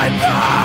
I'm not!